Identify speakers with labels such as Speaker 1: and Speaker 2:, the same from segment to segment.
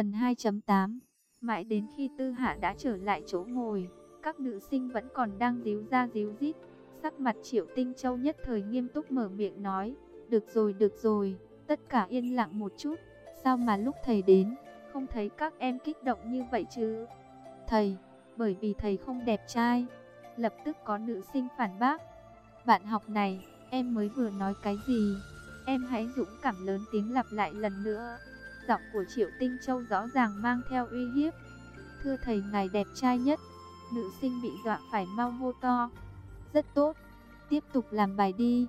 Speaker 1: Phần 2.8 Mãi đến khi Tư Hạ đã trở lại chỗ ngồi, các nữ sinh vẫn còn đang díu ra díu dít. Sắc mặt Triệu Tinh Châu nhất thời nghiêm túc mở miệng nói, được rồi được rồi, tất cả yên lặng một chút, sao mà lúc thầy đến, không thấy các em kích động như vậy chứ? Thầy, bởi vì thầy không đẹp trai. Lập tức có nữ sinh phản bác. Bạn học này, em mới vừa nói cái gì? Em hãy dũng cảm lớn tiếng lặp lại lần nữa. Giọng của Triệu Tinh Châu rõ ràng mang theo uy hiếp. Thưa thầy ngài đẹp trai nhất. Nữ sinh bị dọa phải mau hô to. Rất tốt, tiếp tục làm bài đi.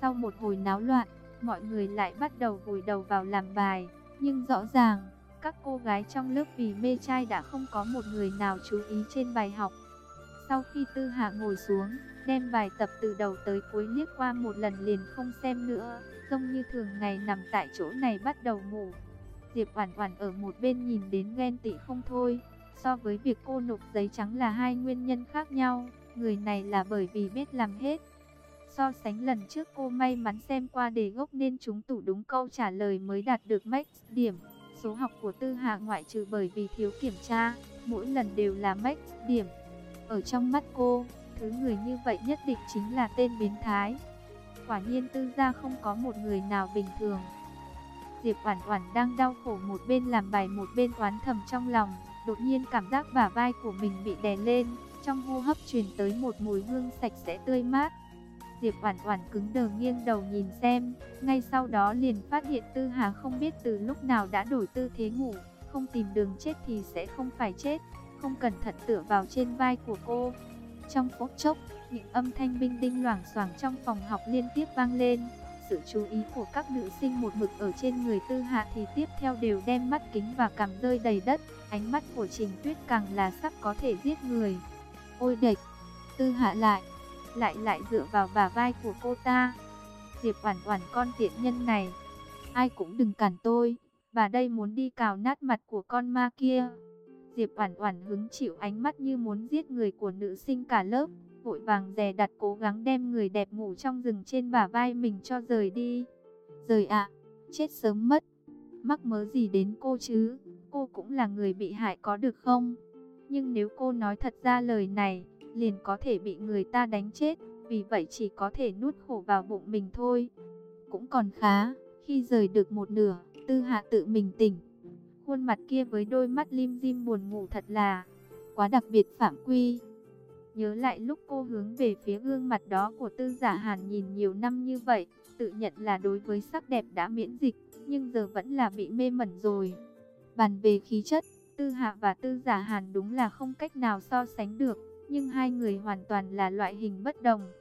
Speaker 1: Sau một hồi náo loạn, mọi người lại bắt đầu vùi đầu vào làm bài. Nhưng rõ ràng, các cô gái trong lớp vì mê trai đã không có một người nào chú ý trên bài học. Sau khi Tư Hạ ngồi xuống, đem bài tập từ đầu tới cuối liếc qua một lần liền không xem nữa, giống như thường ngày nằm tại chỗ này bắt đầu ngủ. Diệp Oản Oản ở một bên nhìn đến ghen tị không thôi, so với việc cô nộp giấy trắng là hai nguyên nhân khác nhau, người này là bởi vì biết làm hết. So sánh lần trước cô may mắn xem qua đề gốc nên chúng tủ đúng câu trả lời mới đạt được max điểm. Số học của Tư Hạ ngoại trừ bởi vì thiếu kiểm tra, mỗi lần đều là max điểm. Ở trong mắt cô, thứ người như vậy nhất định chính là tên biến thái. Quả nhiên Tư gia không có một người nào bình thường. Diệp Oản Oản đang đau khổ một bên làm bài một bên oán thầm trong lòng, đột nhiên cảm giác bả vai của mình bị đè lên, trong hô hấp truyền tới một mùi hương sạch sẽ tươi mát. Diệp Oản Oản cứng đờ nghiêng đầu nhìn xem, ngay sau đó liền phát hiện Tư Hà không biết từ lúc nào đã đổi tư thế ngủ, không tìm đường chết thì sẽ không phải chết, không cẩn thận tựa vào trên vai của cô. Trong phút chốc, những âm thanh binh đinh loảng xoảng trong phòng học liên tiếp vang lên. Sự chú ý của các nữ sinh một mực ở trên người Tư Hạ thì tiếp theo đều đem mắt kính và cằm rơi đầy đất, ánh mắt của Trình Tuyết càng là sắc có thể giết người. Ôi địch, Tư Hạ lại lại lại dựa vào bả vai của cô ta. Diệp Oản Oản con tiện nhân này, ai cũng đừng cản tôi, bà đây muốn đi cào nát mặt của con ma kia. Diệp Oản Oản hứng chịu ánh mắt như muốn giết người của nữ sinh cả lớp, vội vàng dè đặt cố gắng đem người đẹp ngủ trong rừng trên bả vai mình cho rời đi. Rời ạ, chết sớm mất. Mắc mớ gì đến cô chứ? Cô cũng là người bị hại có được không? Nhưng nếu cô nói thật ra lời này, liền có thể bị người ta đánh chết, vì vậy chỉ có thể nuốt khổ vào bụng mình thôi. Cũng còn khá, khi rời được một nửa, tư hạ tự mình tỉnh. Khuôn mặt kia với đôi mắt lim dim buồn ngủ thật là quá đặc biệt phạm quy. Nhớ lại lúc cô hướng về phía gương mặt đó của tư giả hàn nhìn nhiều năm như vậy, tự nhận là đối với sắc đẹp đã miễn dịch, nhưng giờ vẫn là bị mê mẩn rồi. Bàn về khí chất, tư hạ và tư giả hàn đúng là không cách nào so sánh được nhưng hai người hoàn toàn là loại hình bất đồng.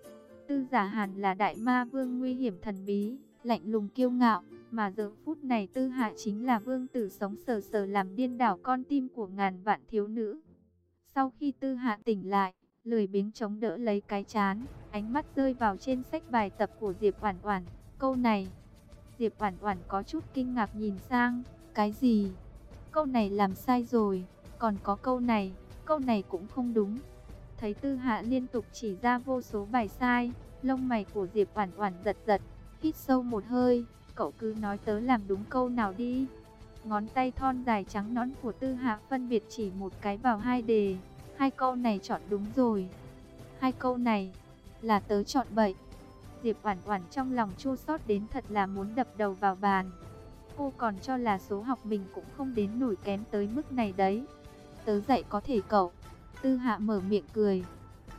Speaker 1: Tư giả hàn là đại ma vương nguy hiểm thần bí, lạnh lùng kiêu ngạo, mà giờ phút này tư hạ chính là vương tử sống sờ sờ làm điên đảo con tim của ngàn vạn thiếu nữ. Sau khi tư hạ tỉnh lại, lười biếng chống đỡ lấy cái chán, ánh mắt rơi vào trên sách bài tập của Diệp Oản Oản, câu này. Diệp Oản Oản có chút kinh ngạc nhìn sang, cái gì? Câu này làm sai rồi, còn có câu này, câu này cũng không đúng. Thấy Tư Hạ liên tục chỉ ra vô số bài sai, lông mày của Diệp Oản Oản giật giật, hít sâu một hơi, cậu cứ nói tớ làm đúng câu nào đi. Ngón tay thon dài trắng nõn của Tư Hạ phân biệt chỉ một cái vào hai đề, hai câu này chọn đúng rồi. Hai câu này là tớ chọn bậy. Diệp Oản Oản trong lòng chua xót đến thật là muốn đập đầu vào bàn. Cô còn cho là số học mình cũng không đến nổi kém tới mức này đấy. Tớ dạy có thể cậu Tư Hạ mở miệng cười.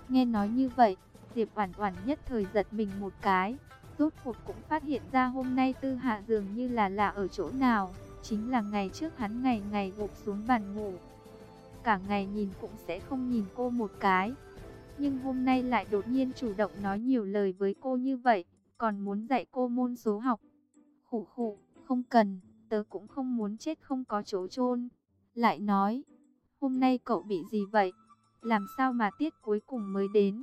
Speaker 1: Nghe nói như vậy, Diệp Oản Oản nhất thời giật mình một cái, rốt cuộc cũng phát hiện ra hôm nay Tư Hạ dường như là lạ ở chỗ nào, chính là ngày trước hắn ngày ngày gục xuống bàn ngủ. Cả ngày nhìn cũng sẽ không nhìn cô một cái. Nhưng hôm nay lại đột nhiên chủ động nói nhiều lời với cô như vậy, còn muốn dạy cô môn số học. Khụ khụ, không cần, tớ cũng không muốn chết không có chỗ chôn. Lại nói, hôm nay cậu bị gì vậy? Làm sao mà tiết cuối cùng mới đến?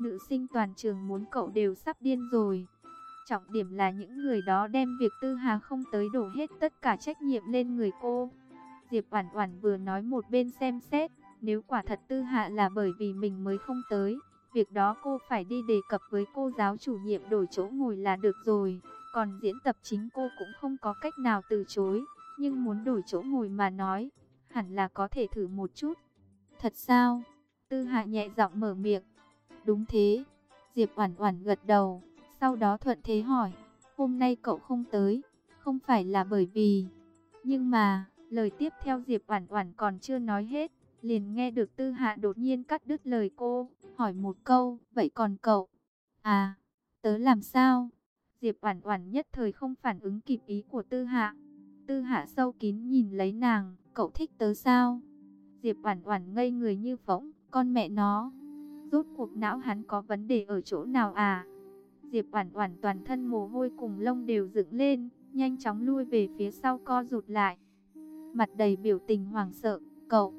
Speaker 1: Nữ sinh toàn trường muốn cậu đều sắp điên rồi. Trọng điểm là những người đó đem việc Tư Hà không tới đổ hết tất cả trách nhiệm lên người cô. Diệp Oản Oản vừa nói một bên xem xét, nếu quả thật Tư Hạ là bởi vì mình mới không tới, việc đó cô phải đi đề cập với cô giáo chủ nhiệm đổi chỗ ngồi là được rồi, còn diễn tập chính cô cũng không có cách nào từ chối, nhưng muốn đổi chỗ ngồi mà nói, hẳn là có thể thử một chút. Thật sao? Tư Hạ nhẹ giọng mở miệng. Đúng thế. Diệp Oản Oản gật đầu, sau đó thuận thế hỏi, "Hôm nay cậu không tới, không phải là bởi vì?" Nhưng mà, lời tiếp theo Diệp Oản Oản còn chưa nói hết, liền nghe được Tư Hạ đột nhiên cắt đứt lời cô, hỏi một câu, "Vậy còn cậu?" "À, tớ làm sao?" Diệp Oản Oản nhất thời không phản ứng kịp ý của Tư Hạ. Tư Hạ sâu kín nhìn lấy nàng, "Cậu thích tớ sao?" Diệp Oản Oản ngây người như phỗng, con mẹ nó. Rốt cuộc não hắn có vấn đề ở chỗ nào à? Diệp Oản Oản toàn thân mồ hôi cùng lông đều dựng lên, nhanh chóng lui về phía sau co rụt lại. Mặt đầy biểu tình hoảng sợ, "Cậu,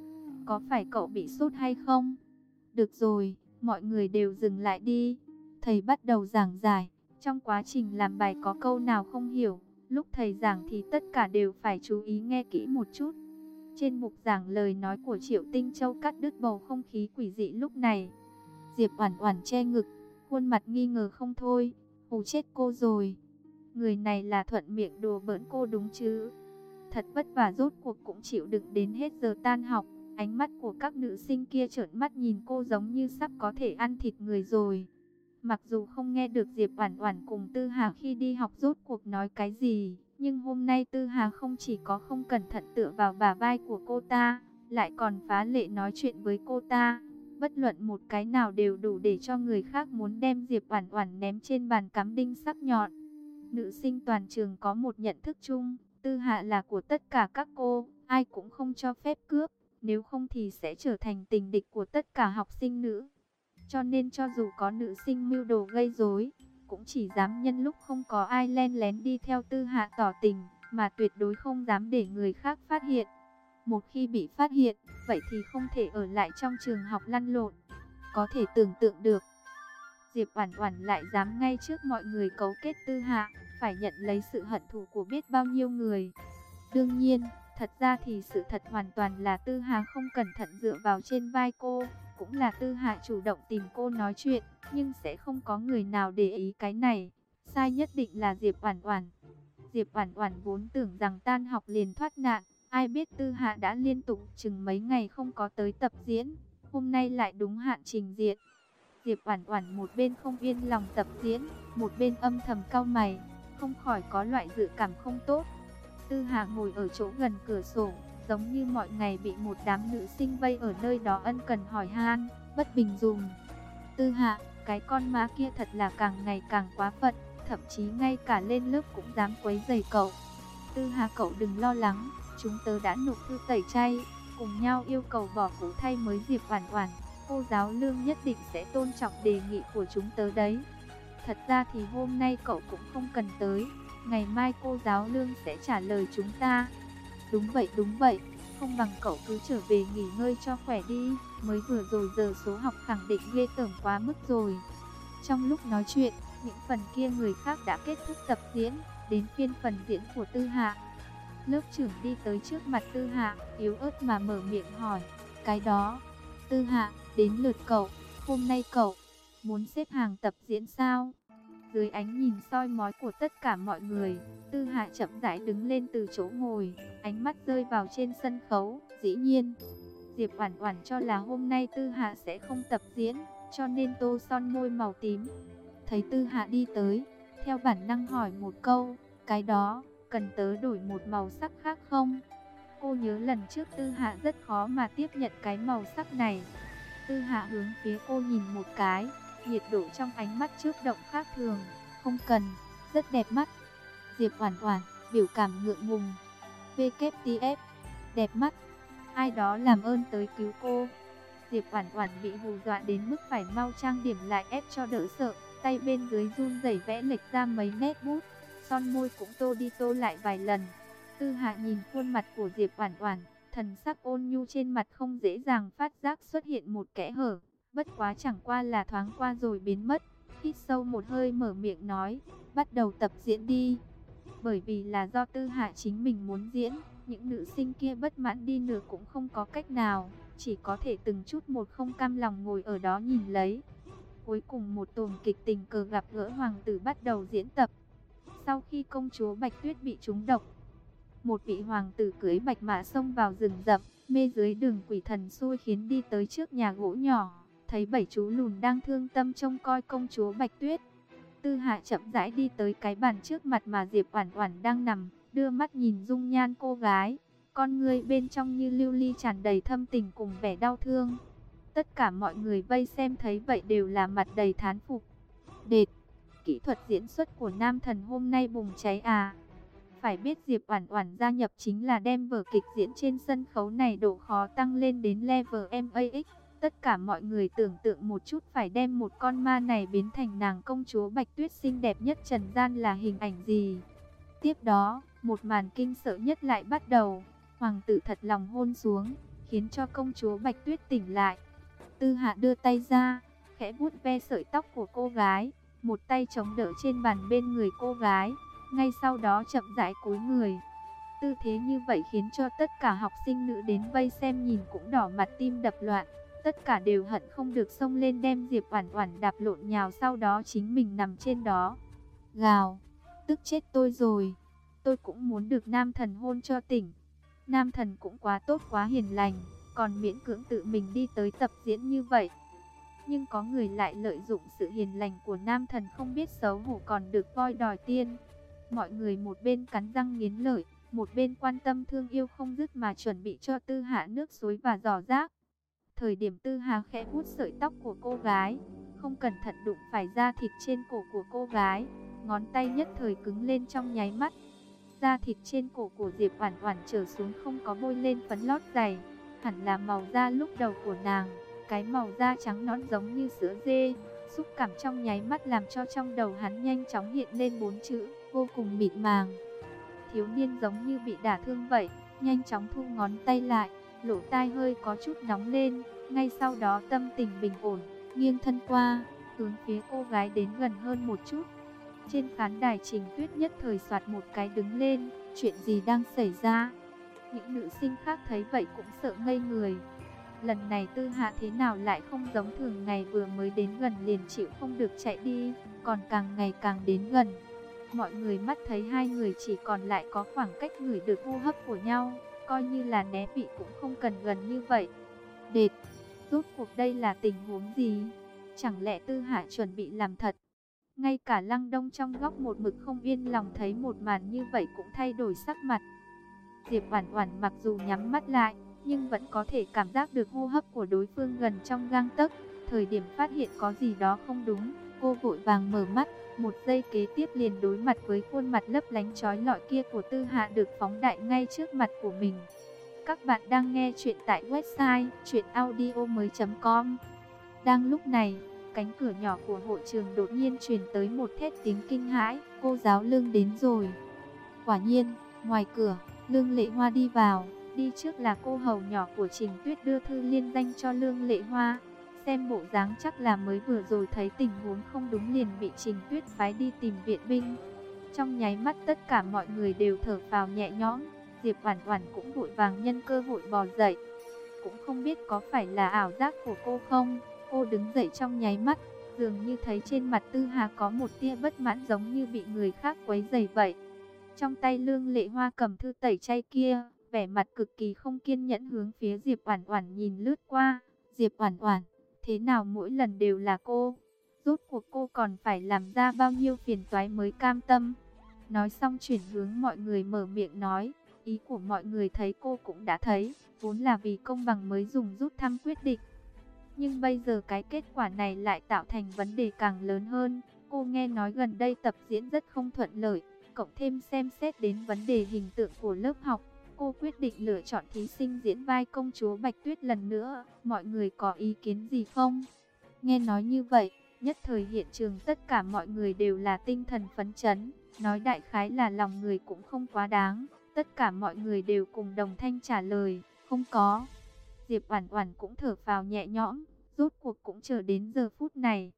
Speaker 1: có phải cậu bị sốt hay không?" "Được rồi, mọi người đều dừng lại đi." Thầy bắt đầu giảng giải, trong quá trình làm bài có câu nào không hiểu, lúc thầy giảng thì tất cả đều phải chú ý nghe kỹ một chút. Trên mục giảng lời nói của Triệu Tinh Châu cắt đứt bầu không khí quỷ dị lúc này. Diệp Oản Oản che ngực, khuôn mặt nghi ngờ không thôi, hù chết cô rồi. Người này là thuận miệng đùa bỡn cô đúng chứ? Thật vất vả rốt cuộc cũng chịu đựng đến hết giờ tan học, ánh mắt của các nữ sinh kia trợn mắt nhìn cô giống như sắp có thể ăn thịt người rồi. Mặc dù không nghe được Diệp Oản Oản cùng Tư Hà khi đi học rốt cuộc nói cái gì, nhưng hôm nay Tư Hà không chỉ có không cẩn thận tựa vào bả vai của cô ta, lại còn phá lệ nói chuyện với cô ta. Bất luận một cái nào đều đủ để cho người khác muốn đem Diệp Oản Oản ném trên bàn cắm đinh sắc nhọn. Nữ sinh toàn trường có một nhận thức chung, Tư Hạ là của tất cả các cô, ai cũng không cho phép cướp, nếu không thì sẽ trở thành tình địch của tất cả học sinh nữ. Cho nên cho dù có nữ sinh mưu đồ gây rối, cũng chỉ dám nhân lúc không có ai len lén đi theo tư hạ tỏ tình, mà tuyệt đối không dám để người khác phát hiện. Một khi bị phát hiện, vậy thì không thể ở lại trong trường học lăn lộn. Có thể tưởng tượng được. Diệp Oản Oản lại dám ngay trước mọi người cấu kết tư hạ, phải nhận lấy sự hận thù của biết bao nhiêu người. Đương nhiên, thật ra thì sự thật hoàn toàn là Tư Hà không cẩn thận dựa vào trên vai cô, cũng là Tư Hạ chủ động tìm cô nói chuyện, nhưng sẽ không có người nào để ý cái này. Sai nhất định là Diệp Oản Oản. Diệp Oản Oản vốn tưởng rằng tan học liền thoát nạn, ai biết Tư Hạ đã liên tục chừng mấy ngày không có tới tập diễn, hôm nay lại đúng hạn trình diện. Diệp Oản Oản một bên không yên lòng tập diễn, một bên âm thầm cau mày, không khỏi có loại dự cảm không tốt. Tư Hạ ngồi ở chỗ gần cửa sổ, giống như mọi ngày bị một đám nữ sinh vây ở nơi đó ân cần hỏi han, bất bình dùng. Tư Hạ, cái con má kia thật là càng ngày càng quá phận, thậm chí ngay cả lên lớp cũng dám quấy rầy cậu. Tư Hà cậu đừng lo lắng, chúng tớ đã nộp thư tẩy chay, cùng nhau yêu cầu bỏ cũ thay mới dịp hoàn hoàn. Cô giáo lương nhất định sẽ tôn trọng đề nghị của chúng tớ đấy. Thật ra thì hôm nay cậu cũng không cần tới, ngày mai cô giáo lương sẽ trả lời chúng ta. Đúng vậy, đúng vậy, không bằng cậu cứ trở về nghỉ ngơi cho khỏe đi, mới vừa rồi giờ số học khẳng định ghê tởm quá mức rồi. Trong lúc nói chuyện, những phần kia người khác đã kết thúc tập diễn, đến phiên phần diễn của Tư Hạ. Lớp trưởng đi tới trước mặt Tư Hạ, yếu ớt mà mở miệng hỏi, cái đó, Tư Hạ, đến lượt cậu, hôm nay cậu, muốn xếp hàng tập diễn sao? Dưới ánh nhìn soi mói của tất cả mọi người, Tư Hạ chậm rãi đứng lên từ chỗ ngồi, ánh mắt rơi vào trên sân khấu. Dĩ nhiên, Diệp Oản Oản cho là hôm nay Tư Hạ sẽ không tập diễn, cho nên tô son môi màu tím. Thấy Tư Hạ đi tới, theo bản năng hỏi một câu, cái đó, cần tớ đổi một màu sắc khác không? Cô nhớ lần trước Tư Hạ rất khó mà tiếp nhận cái màu sắc này. Tư Hạ hướng phía cô nhìn một cái, nhiệt độ trong ánh mắt trước động khác thường, không cần, rất đẹp mắt. Diệp hoàn hoàn biểu cảm ngượng ngùng. WTF, đẹp mắt. Ai đó làm ơn tới cứu cô. Diệp hoàn hoàn bị hù dọa đến mức phải mau trang điểm lại ép cho đỡ sợ, tay bên dưới run rẩy vẽ lệch ra mấy nét bút, son môi cũng tô đi tô lại vài lần. Tư Hạ nhìn khuôn mặt của Diệp hoàn hoàn, thần sắc ôn nhu trên mặt không dễ dàng phát giác xuất hiện một kẽ hở, bất quá chẳng qua là thoáng qua rồi biến mất. Hít sâu một hơi mở miệng nói, bắt đầu tập diễn đi. Bởi vì là do Tư Hạ chính mình muốn diễn, những nữ sinh kia bất mãn đi nữa cũng không có cách nào, chỉ có thể từng chút một không cam lòng ngồi ở đó nhìn lấy. Cuối cùng một tuồng kịch tình cờ gặp gỡ hoàng tử bắt đầu diễn tập. Sau khi công chúa Bạch Tuyết bị trúng độc, một vị hoàng tử cưới bạch mã xông vào rừng rậm, mê dưới đường quỷ thần xui khiến đi tới trước nhà gỗ nhỏ, thấy bảy chú lùn đang thương tâm trông coi công chúa Bạch Tuyết. Tư Hạ chậm rãi đi tới cái bàn trước mặt mà Diệp Oản Oản đang nằm, đưa mắt nhìn dung nhan cô gái, con ngươi bên trong như lưu ly tràn đầy thâm tình cùng vẻ đau thương. Tất cả mọi người vây xem thấy vậy đều là mặt đầy thán phục. Đệt, kỹ thuật diễn xuất của nam thần hôm nay bùng cháy à. Phải biết Diệp Oản Oản gia nhập chính là đem vở kịch diễn trên sân khấu này độ khó tăng lên đến level MAX. Tất cả mọi người tưởng tượng một chút phải đem một con ma này biến thành nàng công chúa Bạch Tuyết xinh đẹp nhất trần gian là hình ảnh gì. Tiếp đó, một màn kinh sợ nhất lại bắt đầu. Hoàng tử thật lòng hôn xuống, khiến cho công chúa Bạch Tuyết tỉnh lại. Tư Hạ đưa tay ra, khẽ vuốt ve sợi tóc của cô gái, một tay chống đỡ trên bàn bên người cô gái, ngay sau đó chậm rãi cúi người. Tư thế như vậy khiến cho tất cả học sinh nữ đến vây xem nhìn cũng đỏ mặt tim đập loạn. Tất cả đều hận không được xông lên đem Diệp Oản Oản đạp lộn nhào sau đó chính mình nằm trên đó. Gào, tức chết tôi rồi. Tôi cũng muốn được nam thần hôn cho tỉnh. Nam thần cũng quá tốt quá hiền lành, còn miễn cưỡng tự mình đi tới tập diễn như vậy. Nhưng có người lại lợi dụng sự hiền lành của nam thần không biết xấu hổ còn được voi đòi tiên. Mọi người một bên cắn răng nghiến lợi, một bên quan tâm thương yêu không dứt mà chuẩn bị cho tư hạ nước suối và giỏ rác. Thời điểm tư hà khẽ hút sợi tóc của cô gái, không cẩn thận đụng phải da thịt trên cổ của cô gái, ngón tay nhất thời cứng lên trong nháy mắt. Da thịt trên cổ của Diệp Oản Oản trở xuống không có bôi lên phấn lót dày, hẳn là màu da lúc đầu của nàng, cái màu da trắng nõn giống như sữa dê, xúc cảm trong nháy mắt làm cho trong đầu hắn nhanh chóng hiện lên bốn chữ, vô cùng mịt màng. Thiếu niên giống như bị đả thương vậy, nhanh chóng thu ngón tay lại, lỗ tai hơi có chút nóng lên, ngay sau đó tâm tình bình ổn, nghiêng thân qua, hướng phía cô gái đến gần hơn một chút. Trên khán đài Trình Tuyết nhất thời soạt một cái đứng lên, chuyện gì đang xảy ra? Những nữ sinh khác thấy vậy cũng sợ ngây người. Lần này Tư Hạ thế nào lại không giống thường ngày vừa mới đến gần liền chịu không được chạy đi, còn càng ngày càng đến gần. Mọi người mắt thấy hai người chỉ còn lại có khoảng cách ngửi được hô hấp của nhau, coi như là né bị cũng không cần gần như vậy. Đệt, rốt cuộc đây là tình huống gì? Chẳng lẽ Tư Hạ chuẩn bị làm thật? Ngay cả Lăng Đông trong góc một mực không yên lòng thấy một màn như vậy cũng thay đổi sắc mặt. Diệp Oản Oản mặc dù nhắm mắt lại, nhưng vẫn có thể cảm giác được hô hấp của đối phương gần trong gang tấc. Thời điểm phát hiện có gì đó không đúng, cô vội vàng mở mắt, một giây kế tiếp liền đối mặt với khuôn mặt lấp lánh chói lọi kia của Tư Hạ được phóng đại ngay trước mặt của mình. Các bạn đang nghe chuyện tại website chuyenaudio.com Đang lúc này, cánh cửa nhỏ của hội trường đột nhiên truyền tới một thét tiếng kinh hãi, cô giáo lương đến rồi. Quả nhiên, ngoài cửa, lương lệ hoa đi vào, đi trước là cô hầu nhỏ của Trình Tuyết đưa thư liên danh cho lương lệ hoa. Xem bộ dáng chắc là mới vừa rồi thấy tình huống không đúng liền bị Trình Tuyết phái đi tìm viện binh. Trong nháy mắt tất cả mọi người đều thở phào nhẹ nhõm, Diệp Oản Oản cũng vội vàng nhân cơ hội bò dậy. Cũng không biết có phải là ảo giác của cô không, cô đứng dậy trong nháy mắt, dường như thấy trên mặt Tư Hà có một tia bất mãn giống như bị người khác quấy rầy vậy. Trong tay Lương Lệ Hoa cầm thư tẩy chay kia, vẻ mặt cực kỳ không kiên nhẫn hướng phía Diệp Oản Oản nhìn lướt qua. Diệp Oản Oản, thế nào mỗi lần đều là cô? Rốt cuộc cô còn phải làm ra bao nhiêu phiền toái mới cam tâm? Nói xong chuyển hướng mọi người mở miệng nói, ý của mọi người thấy cô cũng đã thấy, vốn là vì công bằng mới dùng rút thăm quyết định. Nhưng bây giờ cái kết quả này lại tạo thành vấn đề càng lớn hơn. Cô nghe nói gần đây tập diễn rất không thuận lợi, cộng thêm xem xét đến vấn đề hình tượng của lớp học. Cô quyết định lựa chọn thí sinh diễn vai công chúa Bạch Tuyết lần nữa. Mọi người có ý kiến gì không? Nghe nói như vậy, nhất thời hiện trường tất cả mọi người đều là tinh thần phấn chấn. Nói đại khái là lòng người cũng không quá đáng. Tất cả mọi người đều cùng đồng thanh trả lời, không có. Diệp Oản Oản cũng thở phào nhẹ nhõm, rốt cuộc cũng chờ đến giờ phút này.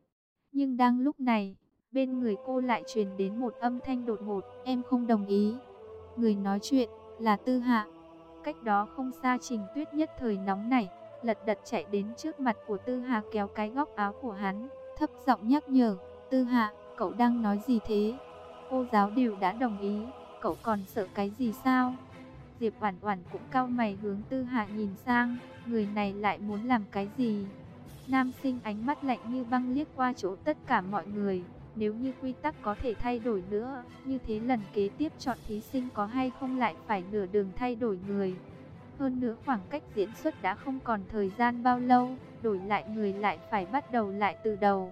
Speaker 1: Nhưng đang lúc này, bên người cô lại truyền đến một âm thanh đột ngột, "Em không đồng ý." Người nói chuyện là Tư Hạ. Cách đó không xa Trình Tuyết nhất thời nóng nảy, lật đật chạy đến trước mặt của Tư Hạ kéo cái góc áo của hắn, thấp giọng nhắc nhở, "Tư Hạ, cậu đang nói gì thế?" Cô giáo đều đã đồng ý, cậu còn sợ cái gì sao? Diệp Oản Oản cũng cau mày hướng Tư Hạ nhìn sang, người này lại muốn làm cái gì? Nam sinh ánh mắt lạnh như băng liếc qua chỗ tất cả mọi người, nếu như quy tắc có thể thay đổi nữa, như thế lần kế tiếp chọn thí sinh có hay không lại phải nửa đường thay đổi người. Hơn nữa khoảng cách diễn xuất đã không còn thời gian bao lâu, đổi lại người lại phải bắt đầu lại từ đầu.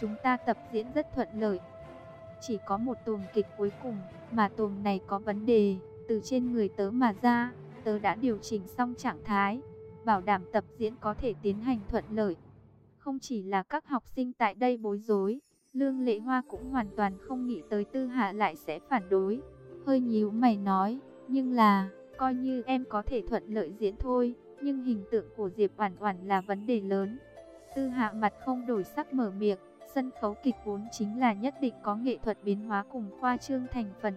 Speaker 1: Chúng ta tập diễn rất thuận lợi. Chỉ có một tuồng kịch cuối cùng, mà tuồng này có vấn đề, từ trên người tớ mà ra, tớ đã điều chỉnh xong trạng thái, bảo đảm tập diễn có thể tiến hành thuận lợi. Không chỉ là các học sinh tại đây bối rối, Lương Lệ Hoa cũng hoàn toàn không nghĩ tới Tư Hạ lại sẽ phản đối. Hơi nhíu mày nói, nhưng là, coi như em có thể thuận lợi diễn thôi, nhưng hình tượng của Diệp Oản Oản là vấn đề lớn. Tư Hạ mặt không đổi sắc mở miệng, sân khấu kịch vốn chính là nhất định có nghệ thuật biến hóa cùng khoa trương thành phần.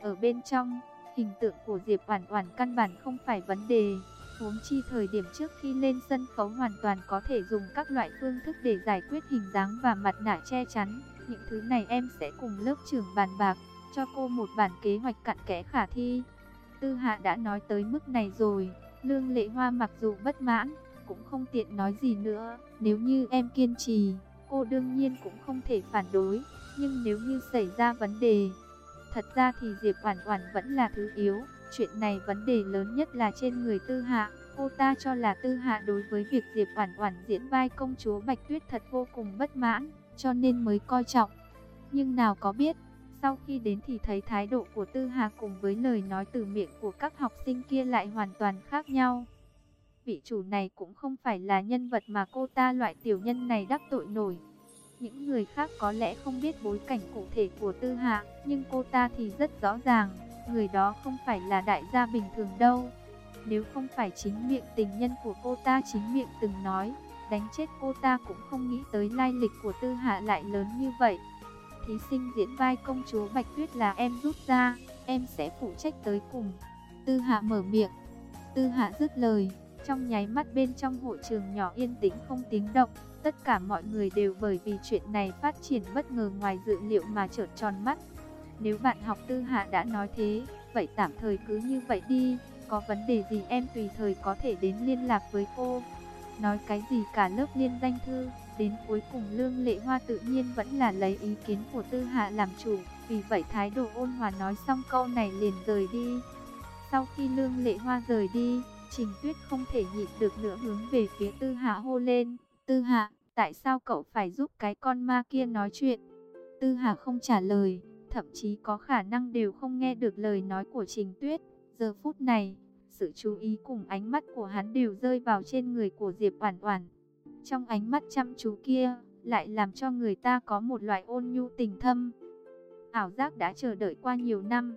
Speaker 1: Ở bên trong, hình tượng của Diệp Oản Oản căn bản không phải vấn đề. Huống chi thời điểm trước khi lên sân khấu hoàn toàn có thể dùng các loại phương thức để giải quyết hình dáng và mặt nạ che chắn. Những thứ này em sẽ cùng lớp trưởng bàn bạc, cho cô một bản kế hoạch cặn kẽ khả thi. Tư Hạ đã nói tới mức này rồi, Lương Lệ Hoa mặc dù bất mãn, cũng không tiện nói gì nữa. Nếu như em kiên trì, cô đương nhiên cũng không thể phản đối. Nhưng nếu như xảy ra vấn đề, thật ra thì Diệp Oản Oản vẫn là thứ yếu. Chuyện này vấn đề lớn nhất là trên người Tư Hạ. Cô ta cho là Tư Hạ đối với việc Diệp Oản Oản diễn vai công chúa Bạch Tuyết thật vô cùng bất mãn, cho nên mới coi trọng. Nhưng nào có biết, sau khi đến thì thấy thái độ của Tư Hà cùng với lời nói từ miệng của các học sinh kia lại hoàn toàn khác nhau. Vị chủ này cũng không phải là nhân vật mà cô ta loại tiểu nhân này đắc tội nổi. Những người khác có lẽ không biết bối cảnh cụ thể của Tư Hạ, nhưng cô ta thì rất rõ ràng, người đó không phải là đại gia bình thường đâu. Nếu không phải chính miệng tình nhân của cô ta chính miệng từng nói, đánh chết cô ta cũng không nghĩ tới lai lịch của Tư Hạ lại lớn như vậy thí sinh diễn vai công chúa Bạch Tuyết là em rút ra, em sẽ phụ trách tới cùng. Tư Hạ mở miệng, Tư Hạ dứt lời, trong nháy mắt bên trong hội trường nhỏ yên tĩnh không tiếng động, tất cả mọi người đều bởi vì chuyện này phát triển bất ngờ ngoài dự liệu mà trợn tròn mắt. Nếu bạn học Tư Hạ đã nói thế, vậy tạm thời cứ như vậy đi, có vấn đề gì em tùy thời có thể đến liên lạc với cô. Nói cái gì cả lớp liên danh thư, Đến cuối cùng Lương Lệ Hoa tự nhiên vẫn là lấy ý kiến của Tư Hạ làm chủ, vì vậy thái độ ôn hòa nói xong câu này liền rời đi. Sau khi Lương Lệ Hoa rời đi, Trình Tuyết không thể nhịn được nữa hướng về phía Tư Hạ hô lên, Tư Hạ, tại sao cậu phải giúp cái con ma kia nói chuyện? Tư Hạ không trả lời, thậm chí có khả năng đều không nghe được lời nói của Trình Tuyết. Giờ phút này, sự chú ý cùng ánh mắt của hắn đều rơi vào trên người của Diệp Oản Oản. Trong ánh mắt chăm chú kia, lại làm cho người ta có một loại ôn nhu tình thâm. Ảo giác đã chờ đợi qua nhiều năm.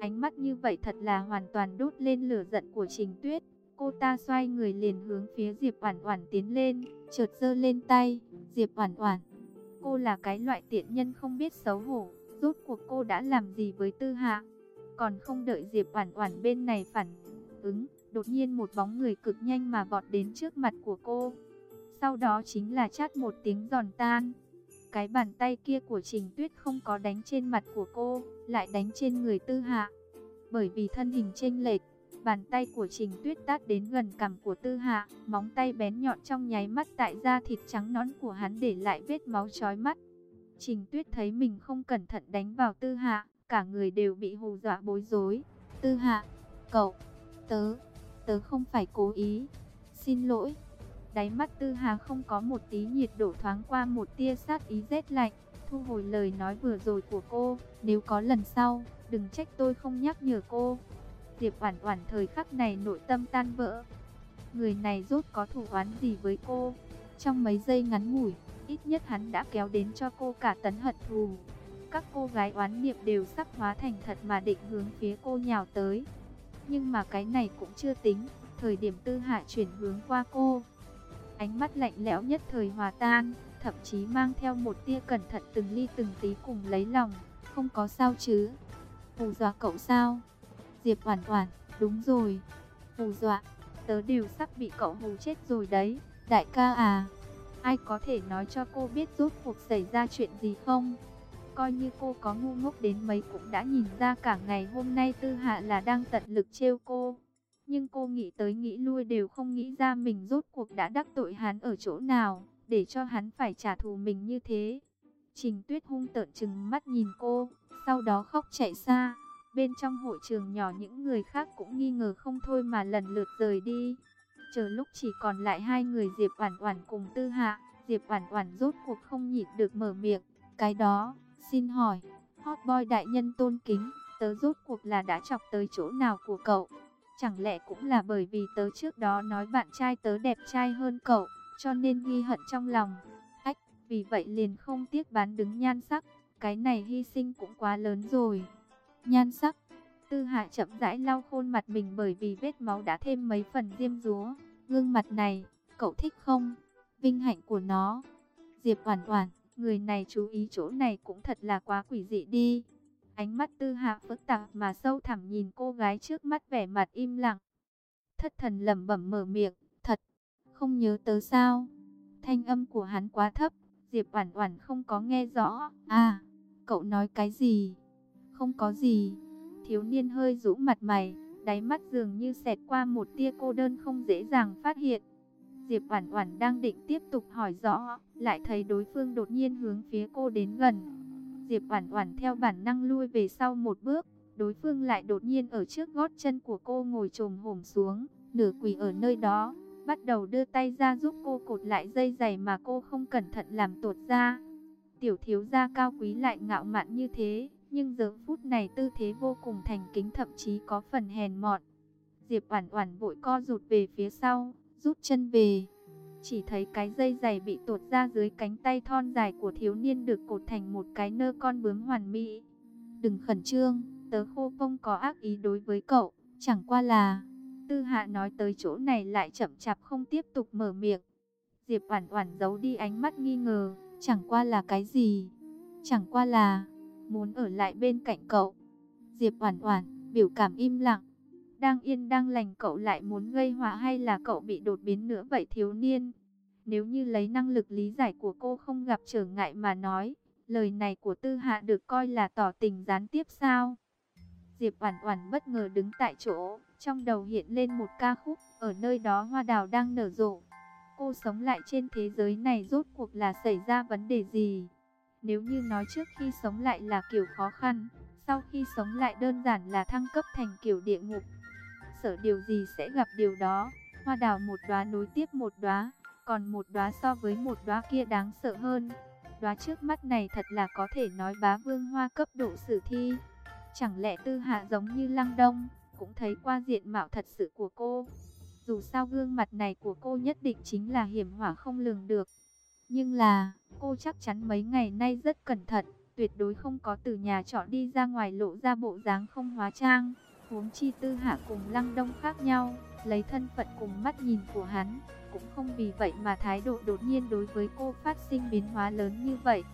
Speaker 1: Ánh mắt như vậy thật là hoàn toàn đốt lên lửa giận của Trình Tuyết. Cô ta xoay người liền hướng phía Diệp Oản Oản tiến lên, chợt giơ lên tay, "Diệp Oản Oản, cô là cái loại tiện nhân không biết xấu hổ, rốt cuộc cô đã làm gì với Tư Hạ?" Còn không đợi Diệp Oản Oản bên này phản ứng, đột nhiên một bóng người cực nhanh mà vọt đến trước mặt của cô. Sau đó chính là chát một tiếng giòn tan. Cái bàn tay kia của Trình Tuyết không có đánh trên mặt của cô, lại đánh trên người Tư Hạ. Bởi vì thân hình chênh lệch, bàn tay của Trình Tuyết tát đến gần cằm của Tư Hạ, móng tay bén nhọn trong nháy mắt tại da thịt trắng nõn của hắn để lại vết máu chói mắt. Trình Tuyết thấy mình không cẩn thận đánh vào Tư Hạ, cả người đều bị hù dọa bối rối. Tư Hạ, cậu, tớ, tớ không phải cố ý, xin lỗi. Đáy mắt Tư Hà không có một tí nhiệt độ thoáng qua một tia sát ý rét lạnh, thu hồi lời nói vừa rồi của cô, nếu có lần sau, đừng trách tôi không nhắc nhở cô. Diệp Oản Oản thời khắc này nội tâm tan vỡ. Người này rốt có thủ oán gì với cô? Trong mấy giây ngắn ngủi, ít nhất hắn đã kéo đến cho cô cả tấn hận thù. Các cô gái oán niệm đều sắp hóa thành thật mà định hướng phía cô nhào tới. Nhưng mà cái này cũng chưa tính, thời điểm Tư Hạ chuyển hướng qua cô, Ánh mắt lạnh lẽo nhất thời hòa tan, thậm chí mang theo một tia cẩn thận từng ly từng tí cùng lấy lòng. Không có sao chứ? Hù dọa cậu sao? Diệp Hoàn Hoàn, đúng rồi. Hù dọa, tớ đều sắp bị cậu hù chết rồi đấy. Đại ca à, ai có thể nói cho cô biết rốt cuộc xảy ra chuyện gì không? Coi như cô có ngu ngốc đến mấy cũng đã nhìn ra cả ngày hôm nay Tư Hạ là đang tận lực trêu cô. Nhưng cô nghĩ tới nghĩ lui đều không nghĩ ra mình rốt cuộc đã đắc tội hắn ở chỗ nào, để cho hắn phải trả thù mình như thế. Trình Tuyết hung tợn chừng mắt nhìn cô, sau đó khóc chạy xa. Bên trong hội trường nhỏ những người khác cũng nghi ngờ không thôi mà lần lượt rời đi. Chờ lúc chỉ còn lại hai người Diệp Oản Oản cùng Tư Hạ, Diệp Oản Oản rốt cuộc không nhịn được mở miệng, "Cái đó, xin hỏi, Hot Boy đại nhân tôn kính, tớ rốt cuộc là đã chọc tới chỗ nào của cậu? Chẳng lẽ cũng là bởi vì tớ trước đó nói bạn trai tớ đẹp trai hơn cậu, cho nên ghi hận trong lòng?" Ách, vì vậy liền không tiếc bán đứng nhan sắc, cái này hy sinh cũng quá lớn rồi. Nhan sắc Tư Hạ chậm rãi lau khuôn mặt mình bởi vì vết máu đã thêm mấy phần diêm dúa. Gương mặt này, cậu thích không? Vinh hạnh của nó. Diệp Oản Oản, người này chú ý chỗ này cũng thật là quá quỷ dị đi. Ánh mắt Tư Hạ phức tạp mà sâu thẳm nhìn cô gái trước mắt vẻ mặt im lặng. Thất thần lẩm bẩm mở miệng, "Thật, không nhớ tớ sao?" Thanh âm của hắn quá thấp, Diệp Oản Oản không có nghe rõ. "À, cậu nói cái gì?" "Không có gì." Thiếu niên hơi rũ mặt mày, đáy mắt dường như xẹt qua một tia cô đơn không dễ dàng phát hiện. Diệp Oản Oản đang định tiếp tục hỏi rõ, lại thấy đối phương đột nhiên hướng phía cô đến gần. Diệp Oản Oản theo bản năng lui về sau một bước, đối phương lại đột nhiên ở trước gót chân của cô ngồi chồm hổm xuống, nửa quỳ ở nơi đó, bắt đầu đưa tay ra giúp cô cột lại dây giày mà cô không cẩn thận làm tuột ra. Tiểu thiếu gia cao quý lại ngạo mạn như thế, nhưng giờ phút này tư thế vô cùng thành kính thậm chí có phần hèn mọn. Diệp Oản Oản vội co rụt về phía sau, rút chân về. Chỉ thấy cái dây giày bị tuột ra dưới cánh tay thon dài của thiếu niên được cột thành một cái nơ con bướm hoàn mỹ. "Đừng khẩn trương, tớ khô không có ác ý đối với cậu, chẳng qua là..." Tư Hạ nói tới chỗ này lại chậm chạp không tiếp tục mở miệng. Diệp Oản Oản giấu đi ánh mắt nghi ngờ, "Chẳng qua là cái gì?" "Chẳng qua là..." muốn ở lại bên cạnh cậu. Diệp Oản Oản, biểu cảm im lặng. Đang yên đang lành cậu lại muốn gây họa hay là cậu bị đột biến nữa vậy thiếu niên? Nếu như lấy năng lực lý giải của cô không gặp trở ngại mà nói, lời này của Tư Hạ được coi là tỏ tình gián tiếp sao? Diệp Oản Oản bất ngờ đứng tại chỗ, trong đầu hiện lên một ca khúc, ở nơi đó hoa đào đang nở rộ. Cô sống lại trên thế giới này rốt cuộc là xảy ra vấn đề gì? Nếu như nói trước khi sống lại là kiểu khó khăn, sau khi sống lại đơn giản là thăng cấp thành kiểu địa ngục. Sợ điều gì sẽ gặp điều đó. Hoa đào một đóa nối tiếp một đóa, còn một đóa so với một đóa kia đáng sợ hơn. Đóa trước mắt này thật là có thể nói bá vương hoa cấp độ sử thi. Chẳng lẽ tư hạ giống như lăng đông, cũng thấy qua diện mạo thật sự của cô. Dù sao gương mặt này của cô nhất định chính là hiểm hỏa không lường được. Nhưng là, cô chắc chắn mấy ngày nay rất cẩn thận, tuyệt đối không có từ nhà trọ đi ra ngoài lộ ra bộ dáng không hóa trang. Huống chi tư hạ cùng lăng đông khác nhau, lấy thân phận cùng mắt nhìn của hắn, cũng không vì vậy mà thái độ đột nhiên đối với cô phát sinh biến hóa lớn như vậy.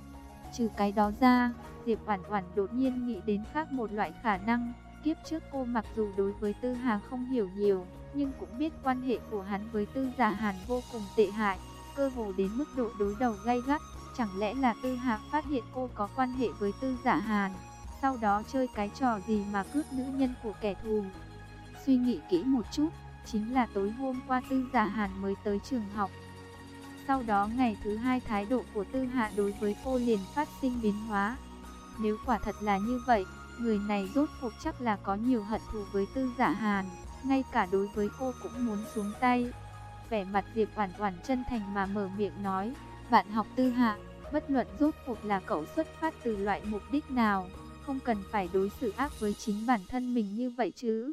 Speaker 1: Trừ cái đó ra, Diệp Oản Oản đột nhiên nghĩ đến khác một loại khả năng, kiếp trước cô mặc dù đối với Tư Hà không hiểu nhiều, nhưng cũng biết quan hệ của hắn với Tư Giả Hàn vô cùng tệ hại, cơ hồ đến mức độ đối đầu gay gắt. Chẳng lẽ là Tư Hạc phát hiện cô có quan hệ với Tư Dạ Hàn, sau đó chơi cái trò gì mà cướp nữ nhân của kẻ thù? Suy nghĩ kỹ một chút, chính là tối hôm qua Tư Dạ Hàn mới tới trường học. Sau đó ngày thứ hai thái độ của Tư Hạ đối với cô liền phát sinh biến hóa. Nếu quả thật là như vậy, người này rốt cuộc chắc là có nhiều hận thù với Tư Dạ Hàn, ngay cả đối với cô cũng muốn xuống tay vẻ mặt Diệp Oản Oản chân thành mà mở miệng nói, "Bạn học Tư Hạ, bất luận rốt cuộc là cậu xuất phát từ loại mục đích nào, không cần phải đối xử ác với chính bản thân mình như vậy chứ.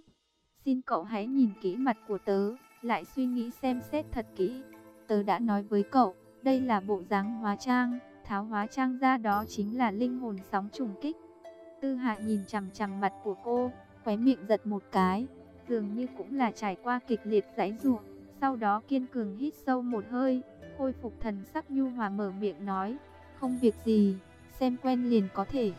Speaker 1: Xin cậu hãy nhìn kỹ mặt của tớ, lại suy nghĩ xem xét thật kỹ. Tớ đã nói với cậu, đây là bộ dáng hóa trang, tháo hóa trang ra đó chính là linh hồn sóng trùng kích." Tư Hạ nhìn chằm chằm mặt của cô, khóe miệng giật một cái, dường như cũng là trải qua kịch liệt giãy giụa. Sau đó kiên cường hít sâu một hơi, khôi phục thần sắc nhu hòa mở miệng nói, không việc gì, xem quen liền có thể.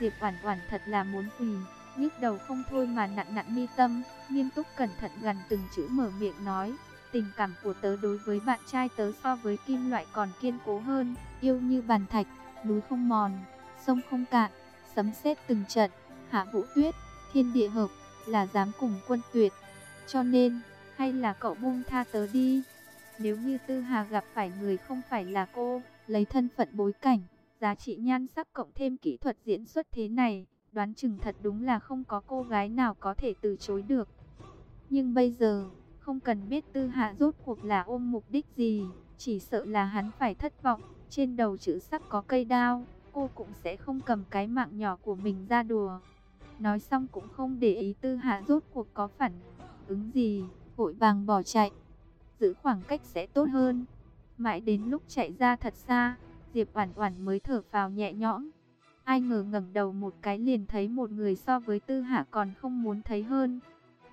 Speaker 1: Diệp Oản Oản thật là muốn quỳ, nhức đầu không thôi mà nặn nặn mi tâm, nghiêm túc cẩn thận gần từng chữ mở miệng nói, tình cảm của tớ đối với bạn trai tớ so với kim loại còn kiên cố hơn, yêu như bàn thạch, núi không mòn, sông không cạn, sấm sét từng trận, hạ vũ tuyết, thiên địa hợp, là dám cùng quân tuyệt. Cho nên, hay là cậu buông tha tớ đi. Nếu như Tư Hà gặp phải người không phải là cô, lấy thân phận bối cảnh, giá trị nhan sắc cộng thêm kỹ thuật diễn xuất thế này, đoán chừng thật đúng là không có cô gái nào có thể từ chối được. Nhưng bây giờ, không cần biết Tư Hạ rốt cuộc là ôm mục đích gì, chỉ sợ là hắn phải thất vọng, trên đầu chữ sắc có cây đao, cô cũng sẽ không cầm cái mạng nhỏ của mình ra đùa. Nói xong cũng không để ý Tư Hạ rốt cuộc có phản ứng gì, vội vàng bỏ chạy. Giữ khoảng cách sẽ tốt hơn. Mãi đến lúc chạy ra thật xa, Diệp Oản Oản mới thở phào nhẹ nhõm. Ai ngờ ngẩng đầu một cái liền thấy một người so với Tư Hạ còn không muốn thấy hơn.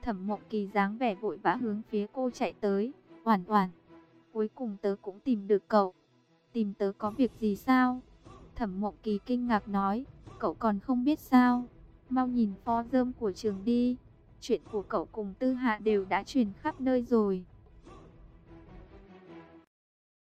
Speaker 1: Thẩm Mộng Kỳ dáng vẻ vội vã hướng phía cô chạy tới, "Oản Oản, cuối cùng tớ cũng tìm được cậu. Tìm tớ có việc gì sao?" Thẩm Mộng Kỳ kinh ngạc nói, "Cậu còn không biết sao? Mau nhìn pho rơm của trường đi." Chuyện của cậu cùng Tư Hạ đều đã truyền khắp nơi rồi.